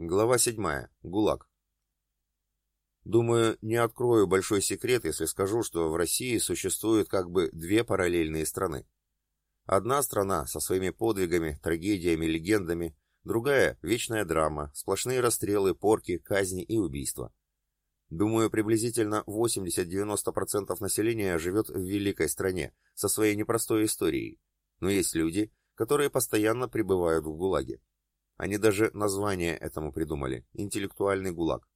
Глава 7. ГУЛАГ. Думаю, не открою большой секрет, если скажу, что в России существует как бы две параллельные страны. Одна страна со своими подвигами, трагедиями, легендами, другая – вечная драма, сплошные расстрелы, порки, казни и убийства. Думаю, приблизительно 80-90% населения живет в великой стране, со своей непростой историей. Но есть люди, которые постоянно пребывают в ГУЛАГе. Они даже название этому придумали – интеллектуальный ГУЛАГ.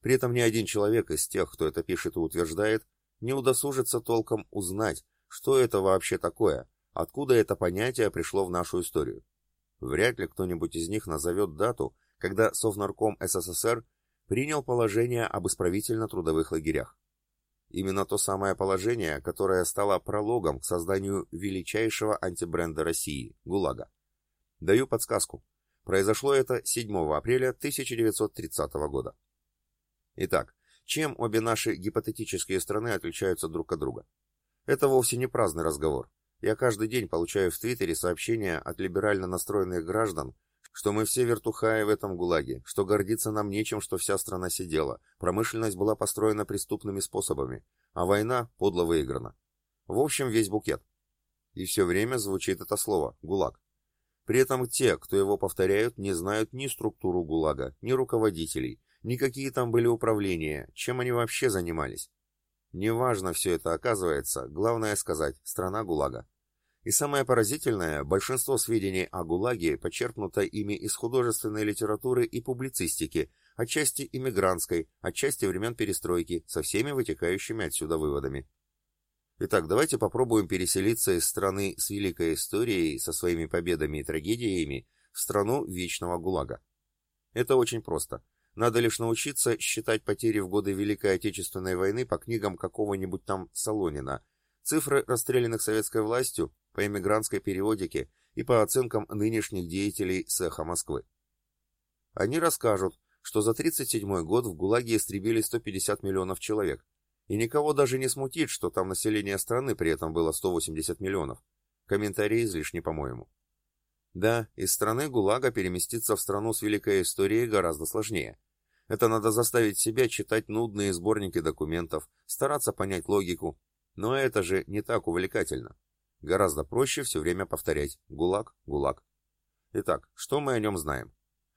При этом ни один человек из тех, кто это пишет и утверждает, не удосужится толком узнать, что это вообще такое, откуда это понятие пришло в нашу историю. Вряд ли кто-нибудь из них назовет дату, когда Совнарком СССР принял положение об исправительно-трудовых лагерях. Именно то самое положение, которое стало прологом к созданию величайшего антибренда России – ГУЛАГа. Даю подсказку – Произошло это 7 апреля 1930 года. Итак, чем обе наши гипотетические страны отличаются друг от друга? Это вовсе не праздный разговор. Я каждый день получаю в Твиттере сообщения от либерально настроенных граждан, что мы все вертухаи в этом ГУЛАГе, что гордиться нам нечем, что вся страна сидела, промышленность была построена преступными способами, а война подло выиграна. В общем, весь букет. И все время звучит это слово «ГУЛАГ». При этом те, кто его повторяют, не знают ни структуру ГУЛАГа, ни руководителей, ни какие там были управления, чем они вообще занимались. Неважно все это оказывается, главное сказать, страна ГУЛАГа. И самое поразительное, большинство сведений о ГУЛАГе почерпнуто ими из художественной литературы и публицистики, отчасти иммигрантской, отчасти времен перестройки, со всеми вытекающими отсюда выводами. Итак, давайте попробуем переселиться из страны с великой историей, со своими победами и трагедиями, в страну вечного ГУЛАГа. Это очень просто. Надо лишь научиться считать потери в годы Великой Отечественной войны по книгам какого-нибудь там Солонина, цифры расстрелянных советской властью по эмигрантской периодике и по оценкам нынешних деятелей цеха Москвы. Они расскажут, что за 1937 год в ГУЛАГе истребили 150 миллионов человек, и никого даже не смутит, что там население страны при этом было 180 миллионов. Комментарий излишни, по-моему. Да, из страны ГУЛАГа переместиться в страну с великой историей гораздо сложнее. Это надо заставить себя читать нудные сборники документов, стараться понять логику. Но это же не так увлекательно. Гораздо проще все время повторять «ГУЛАГ, ГУЛАГ». Итак, что мы о нем знаем?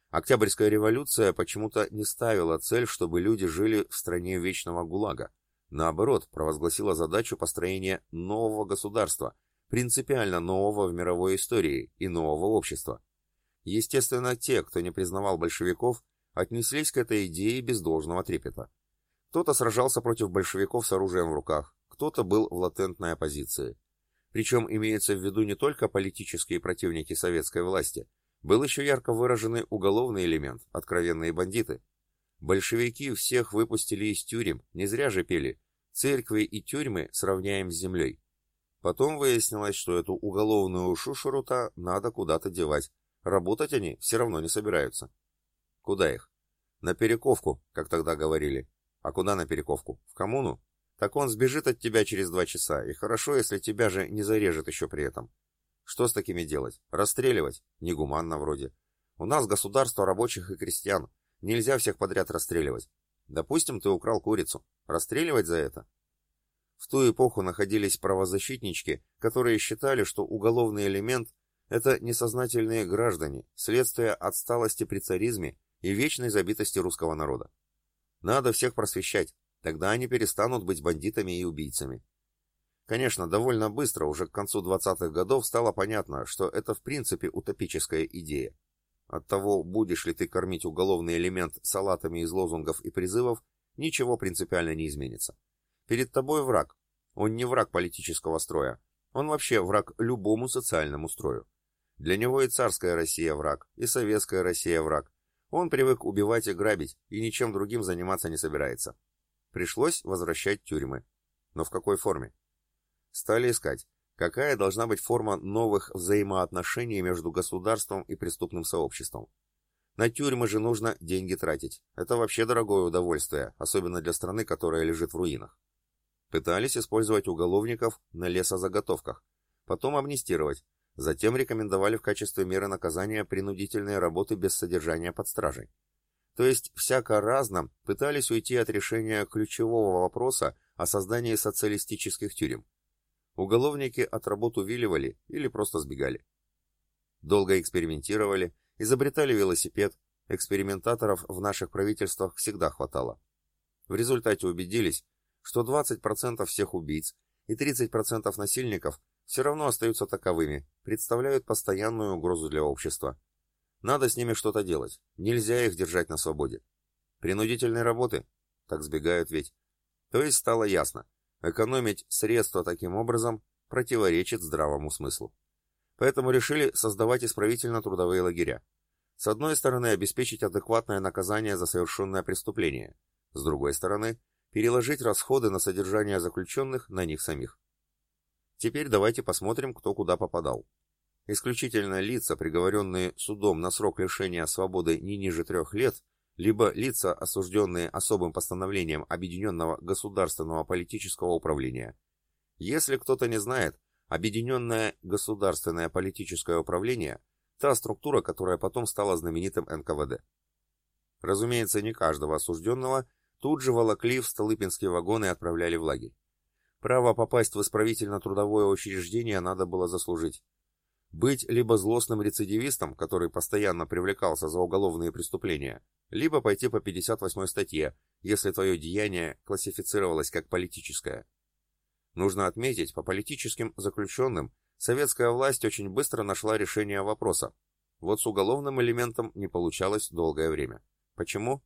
Октябрьская революция почему-то не ставила цель, чтобы люди жили в стране вечного ГУЛАГа. Наоборот, провозгласила задачу построения нового государства, принципиально нового в мировой истории и нового общества. Естественно, те, кто не признавал большевиков, отнеслись к этой идее без должного трепета. Кто-то сражался против большевиков с оружием в руках, кто-то был в латентной оппозиции. Причем имеется в виду не только политические противники советской власти, был еще ярко выраженный уголовный элемент, откровенные бандиты. Большевики всех выпустили из тюрем, не зря же пели «Церкви и тюрьмы сравняем с землей». Потом выяснилось, что эту уголовную шушеру-то надо куда-то девать. Работать они все равно не собираются. Куда их? На перековку, как тогда говорили. А куда на перековку? В коммуну? Так он сбежит от тебя через два часа, и хорошо, если тебя же не зарежет еще при этом. Что с такими делать? Расстреливать? Негуманно вроде. У нас государство рабочих и крестьян. Нельзя всех подряд расстреливать. Допустим, ты украл курицу. Расстреливать за это? В ту эпоху находились правозащитнички, которые считали, что уголовный элемент – это несознательные граждане, следствие отсталости при царизме и вечной забитости русского народа. Надо всех просвещать, тогда они перестанут быть бандитами и убийцами. Конечно, довольно быстро, уже к концу 20-х годов, стало понятно, что это в принципе утопическая идея. От того, будешь ли ты кормить уголовный элемент салатами из лозунгов и призывов, ничего принципиально не изменится. Перед тобой враг. Он не враг политического строя. Он вообще враг любому социальному строю. Для него и царская Россия враг, и советская Россия враг. Он привык убивать и грабить, и ничем другим заниматься не собирается. Пришлось возвращать тюрьмы. Но в какой форме? Стали искать, Какая должна быть форма новых взаимоотношений между государством и преступным сообществом? На тюрьмы же нужно деньги тратить. Это вообще дорогое удовольствие, особенно для страны, которая лежит в руинах. Пытались использовать уголовников на лесозаготовках, потом амнистировать, затем рекомендовали в качестве меры наказания принудительные работы без содержания под стражей. То есть всяко разно пытались уйти от решения ключевого вопроса о создании социалистических тюрем. Уголовники от работ увиливали или просто сбегали. Долго экспериментировали, изобретали велосипед, экспериментаторов в наших правительствах всегда хватало. В результате убедились, что 20% всех убийц и 30% насильников все равно остаются таковыми, представляют постоянную угрозу для общества. Надо с ними что-то делать, нельзя их держать на свободе. Принудительной работы? Так сбегают ведь. То есть стало ясно, экономить средства таким образом противоречит здравому смыслу. Поэтому решили создавать исправительно-трудовые лагеря. С одной стороны, обеспечить адекватное наказание за совершенное преступление. С другой стороны, переложить расходы на содержание заключенных на них самих. Теперь давайте посмотрим, кто куда попадал. Исключительно лица, приговоренные судом на срок лишения свободы не ниже трех лет, либо лица, осужденные особым постановлением Объединенного государственного политического управления. Если кто-то не знает, Объединенное государственное политическое управление – та структура, которая потом стала знаменитым НКВД. Разумеется, не каждого осужденного тут же волокли в Столыпинские вагоны и отправляли в лагерь. Право попасть в исправительно-трудовое учреждение надо было заслужить. Быть либо злостным рецидивистом, который постоянно привлекался за уголовные преступления, либо пойти по 58 статье, если твое деяние классифицировалось как политическое. Нужно отметить, по политическим заключенным советская власть очень быстро нашла решение вопроса. Вот с уголовным элементом не получалось долгое время. Почему?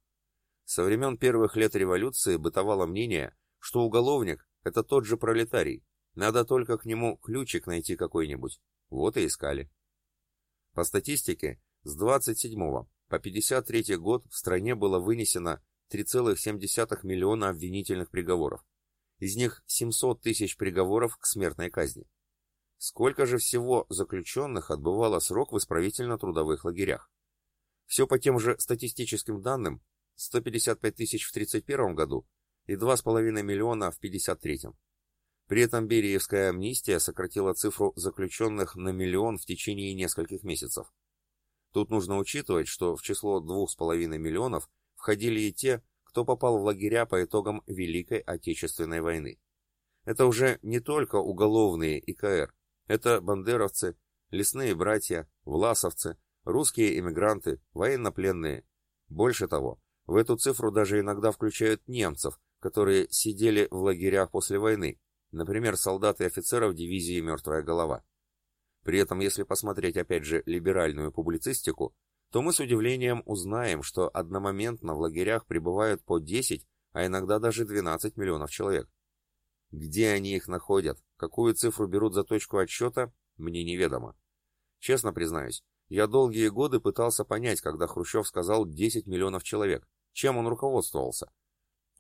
Со времен первых лет революции бытовало мнение, что уголовник – это тот же пролетарий, надо только к нему ключик найти какой-нибудь. Вот и искали. По статистике, с 27 по 53 год в стране было вынесено 3,7 миллиона обвинительных приговоров. Из них 700 тысяч приговоров к смертной казни. Сколько же всего заключенных отбывало срок в исправительно-трудовых лагерях? Все по тем же статистическим данным, 155 тысяч в 1931 году и 2,5 миллиона в 1953. При этом Бериевская амнистия сократила цифру заключенных на миллион в течение нескольких месяцев. Тут нужно учитывать, что в число 2,5 миллионов входили и те, кто попал в лагеря по итогам Великой Отечественной войны. Это уже не только уголовные ИКР, это бандеровцы, лесные братья, власовцы, русские эмигранты, военнопленные. Больше того, в эту цифру даже иногда включают немцев, которые сидели в лагерях после войны, например, солдаты и офицеров дивизии «Мертвая голова». При этом, если посмотреть опять же либеральную публицистику, то мы с удивлением узнаем, что одномоментно в лагерях пребывают по 10, а иногда даже 12 миллионов человек. Где они их находят, какую цифру берут за точку отсчета, мне неведомо. Честно признаюсь, я долгие годы пытался понять, когда Хрущев сказал 10 миллионов человек, чем он руководствовался.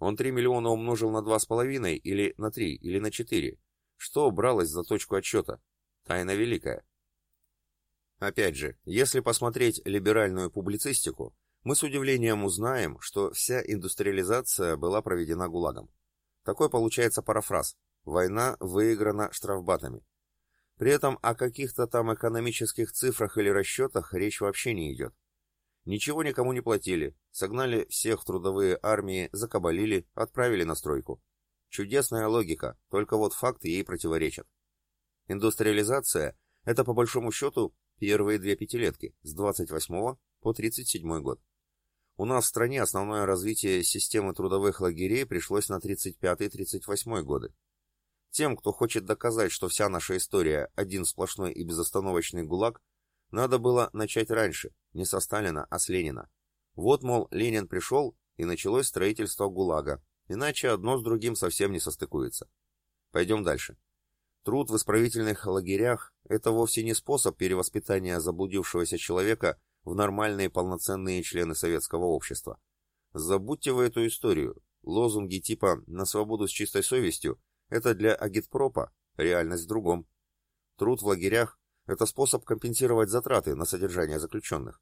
Он 3 миллиона умножил на 2,5 или на 3 или на 4. Что бралось за точку отсчета? Тайна великая. Опять же, если посмотреть либеральную публицистику, мы с удивлением узнаем, что вся индустриализация была проведена ГУЛАГом. Такой получается парафраз «Война выиграна штрафбатами». При этом о каких-то там экономических цифрах или расчетах речь вообще не идет. Ничего никому не платили, согнали всех в трудовые армии, закабалили, отправили на стройку. Чудесная логика, только вот факты ей противоречат. Индустриализация – это по большому счету Первые две пятилетки, с 28 по 37 год. У нас в стране основное развитие системы трудовых лагерей пришлось на 35-38 годы. Тем, кто хочет доказать, что вся наша история – один сплошной и безостановочный гулаг, надо было начать раньше, не со Сталина, а с Ленина. Вот, мол, Ленин пришел, и началось строительство ГУЛАГа, иначе одно с другим совсем не состыкуется. Пойдем дальше. Труд в исправительных лагерях – это вовсе не способ перевоспитания заблудившегося человека в нормальные полноценные члены советского общества. Забудьте вы эту историю. Лозунги типа «на свободу с чистой совестью» – это для агитпропа, реальность в другом. Труд в лагерях – это способ компенсировать затраты на содержание заключенных.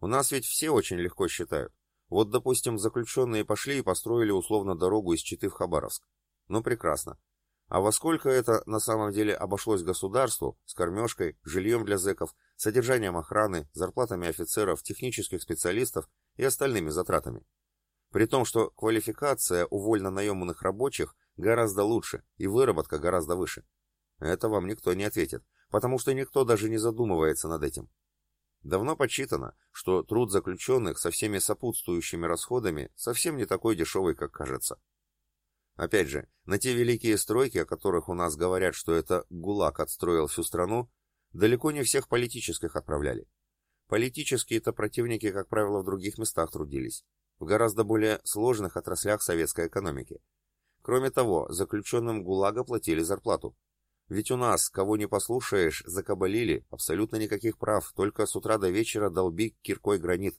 У нас ведь все очень легко считают. Вот, допустим, заключенные пошли и построили условно дорогу из Читы в Хабаровск. Ну, прекрасно. А во сколько это на самом деле обошлось государству с кормежкой, жильем для зэков, содержанием охраны, зарплатами офицеров, технических специалистов и остальными затратами? При том, что квалификация у вольно-наемных рабочих гораздо лучше и выработка гораздо выше. Это вам никто не ответит, потому что никто даже не задумывается над этим. Давно подсчитано, что труд заключенных со всеми сопутствующими расходами совсем не такой дешевый, как кажется. Опять же, на те великие стройки, о которых у нас говорят, что это ГУЛАГ отстроил всю страну, далеко не всех политических отправляли. Политические-то противники, как правило, в других местах трудились, в гораздо более сложных отраслях советской экономики. Кроме того, заключенным ГУЛАГа платили зарплату. Ведь у нас, кого не послушаешь, закабалили, абсолютно никаких прав, только с утра до вечера долби киркой гранит.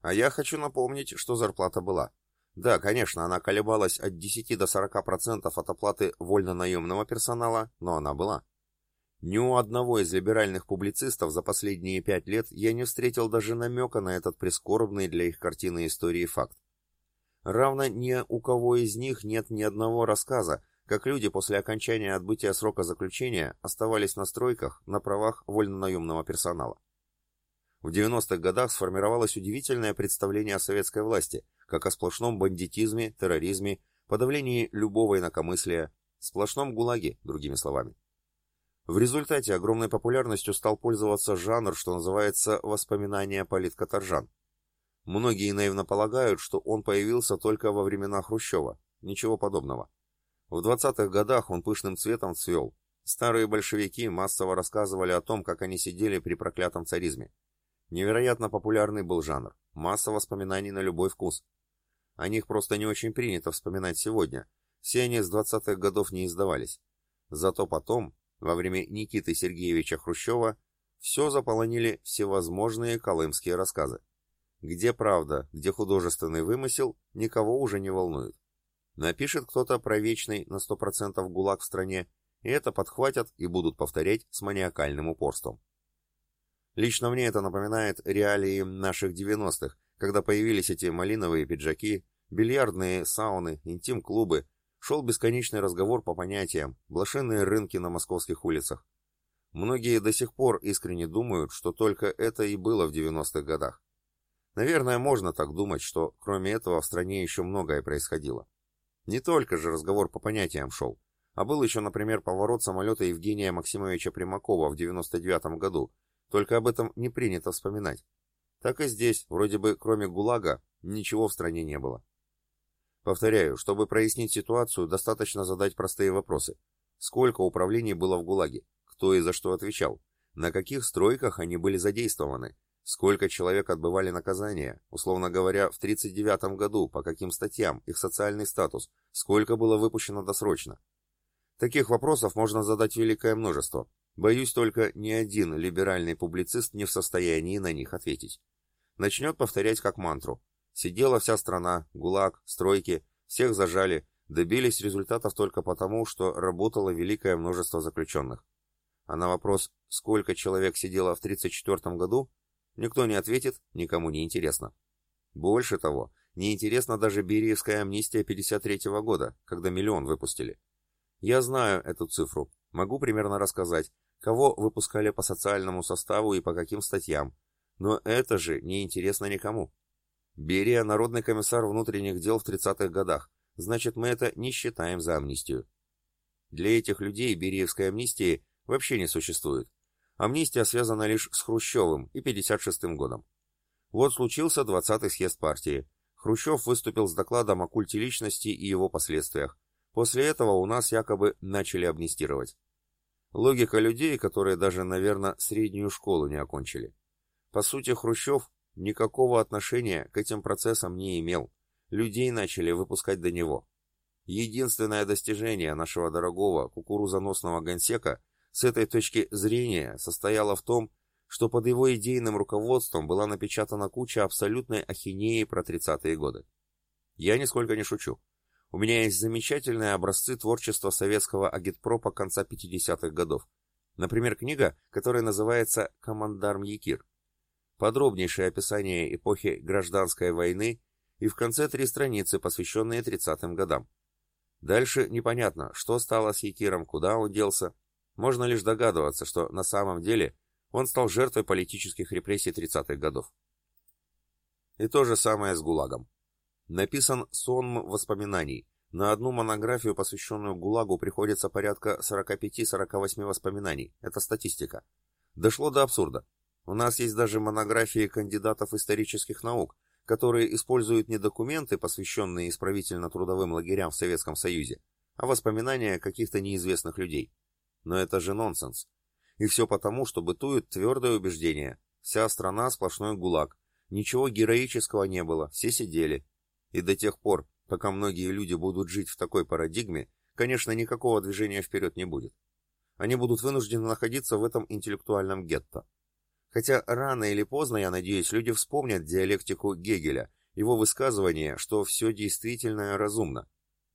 А я хочу напомнить, что зарплата была. Да, конечно, она колебалась от 10 до 40% от оплаты вольно-наемного персонала, но она была. Ни у одного из либеральных публицистов за последние пять лет я не встретил даже намека на этот прискорбный для их картины истории факт. Равно ни у кого из них нет ни одного рассказа, как люди после окончания отбытия срока заключения оставались на стройках на правах вольно-наемного персонала. В 90-х годах сформировалось удивительное представление о советской власти, как о сплошном бандитизме, терроризме, подавлении любого инакомыслия, сплошном гулаге, другими словами. В результате огромной популярностью стал пользоваться жанр, что называется «воспоминания политкоторжан». Многие наивно полагают, что он появился только во времена Хрущева. Ничего подобного. В 20-х годах он пышным цветом цвел. Старые большевики массово рассказывали о том, как они сидели при проклятом царизме. Невероятно популярный был жанр. Масса воспоминаний на любой вкус. О них просто не очень принято вспоминать сегодня. Все они с 20-х годов не издавались. Зато потом, во время Никиты Сергеевича Хрущева, все заполонили всевозможные колымские рассказы. Где правда, где художественный вымысел, никого уже не волнует. Напишет кто-то про вечный на 100% гулаг в стране, и это подхватят и будут повторять с маниакальным упорством. Лично мне это напоминает реалии наших 90-х, когда появились эти малиновые пиджаки, бильярдные сауны, интим-клубы, шел бесконечный разговор по понятиям, блошиные рынки на московских улицах. Многие до сих пор искренне думают, что только это и было в 90-х годах. Наверное, можно так думать, что кроме этого в стране еще многое происходило. Не только же разговор по понятиям шел, а был еще, например, поворот самолета Евгения Максимовича Примакова в 99 году, только об этом не принято вспоминать. Так и здесь, вроде бы, кроме ГУЛАГа, ничего в стране не было. Повторяю, чтобы прояснить ситуацию, достаточно задать простые вопросы. Сколько управлений было в ГУЛАГе? Кто и за что отвечал? На каких стройках они были задействованы? Сколько человек отбывали наказание? Условно говоря, в 1939 году, по каким статьям, их социальный статус? Сколько было выпущено досрочно? Таких вопросов можно задать великое множество, Боюсь только, ни один либеральный публицист не в состоянии на них ответить. Начнет повторять как мантру. Сидела вся страна, ГУЛАГ, стройки, всех зажали, добились результатов только потому, что работало великое множество заключенных. А на вопрос, сколько человек сидело в 1934 году, никто не ответит, никому не интересно. Больше того, не интересна даже Бериевская амнистия 53 года, когда миллион выпустили. Я знаю эту цифру, могу примерно рассказать, кого выпускали по социальному составу и по каким статьям. Но это же не интересно никому. Берия – народный комиссар внутренних дел в 30-х годах, значит мы это не считаем за амнистию. Для этих людей Бериевской амнистии вообще не существует. Амнистия связана лишь с Хрущевым и 56-м годом. Вот случился 20-й съезд партии. Хрущев выступил с докладом о культе личности и его последствиях. После этого у нас якобы начали амнистировать. Логика людей, которые даже, наверное, среднюю школу не окончили. По сути, Хрущев никакого отношения к этим процессам не имел. Людей начали выпускать до него. Единственное достижение нашего дорогого кукурузоносного гансека с этой точки зрения состояло в том, что под его идейным руководством была напечатана куча абсолютной ахинеи про 30-е годы. Я нисколько не шучу. У меня есть замечательные образцы творчества советского агитпропа конца 50-х годов. Например, книга, которая называется «Командарм Якир». Подробнейшее описание эпохи гражданской войны и в конце три страницы, посвященные 30-м годам. Дальше непонятно, что стало с Якиром, куда он делся. Можно лишь догадываться, что на самом деле он стал жертвой политических репрессий 30-х годов. И то же самое с ГУЛАГом. Написан сонм воспоминаний. На одну монографию, посвященную ГУЛАГу, приходится порядка 45-48 воспоминаний. Это статистика. Дошло до абсурда. У нас есть даже монографии кандидатов исторических наук, которые используют не документы, посвященные исправительно-трудовым лагерям в Советском Союзе, а воспоминания каких-то неизвестных людей. Но это же нонсенс. И все потому, что бытует твердое убеждение. Вся страна сплошной гулаг. Ничего героического не было, все сидели. И до тех пор, пока многие люди будут жить в такой парадигме, конечно, никакого движения вперед не будет. Они будут вынуждены находиться в этом интеллектуальном гетто. Хотя рано или поздно, я надеюсь, люди вспомнят диалектику Гегеля, его высказывание, что все действительно разумно.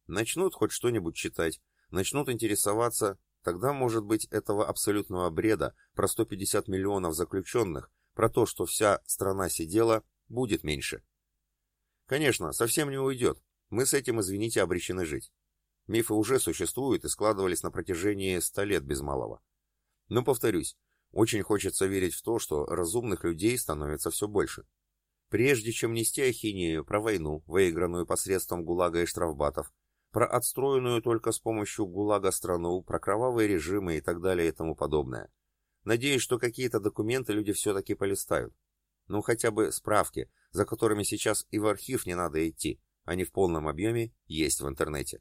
Начнут хоть что-нибудь читать, начнут интересоваться, тогда, может быть, этого абсолютного бреда про 150 миллионов заключенных, про то, что вся страна сидела, будет меньше. Конечно, совсем не уйдет. Мы с этим, извините, обречены жить. Мифы уже существуют и складывались на протяжении ста лет без малого. Но, повторюсь, очень хочется верить в то, что разумных людей становится все больше. Прежде чем нести ахинею про войну, выигранную посредством ГУЛАГа и штрафбатов, про отстроенную только с помощью ГУЛАГа страну, про кровавые режимы и так далее и тому подобное. Надеюсь, что какие-то документы люди все-таки полистают. Ну, хотя бы справки, за которыми сейчас и в архив не надо идти, они в полном объеме есть в интернете.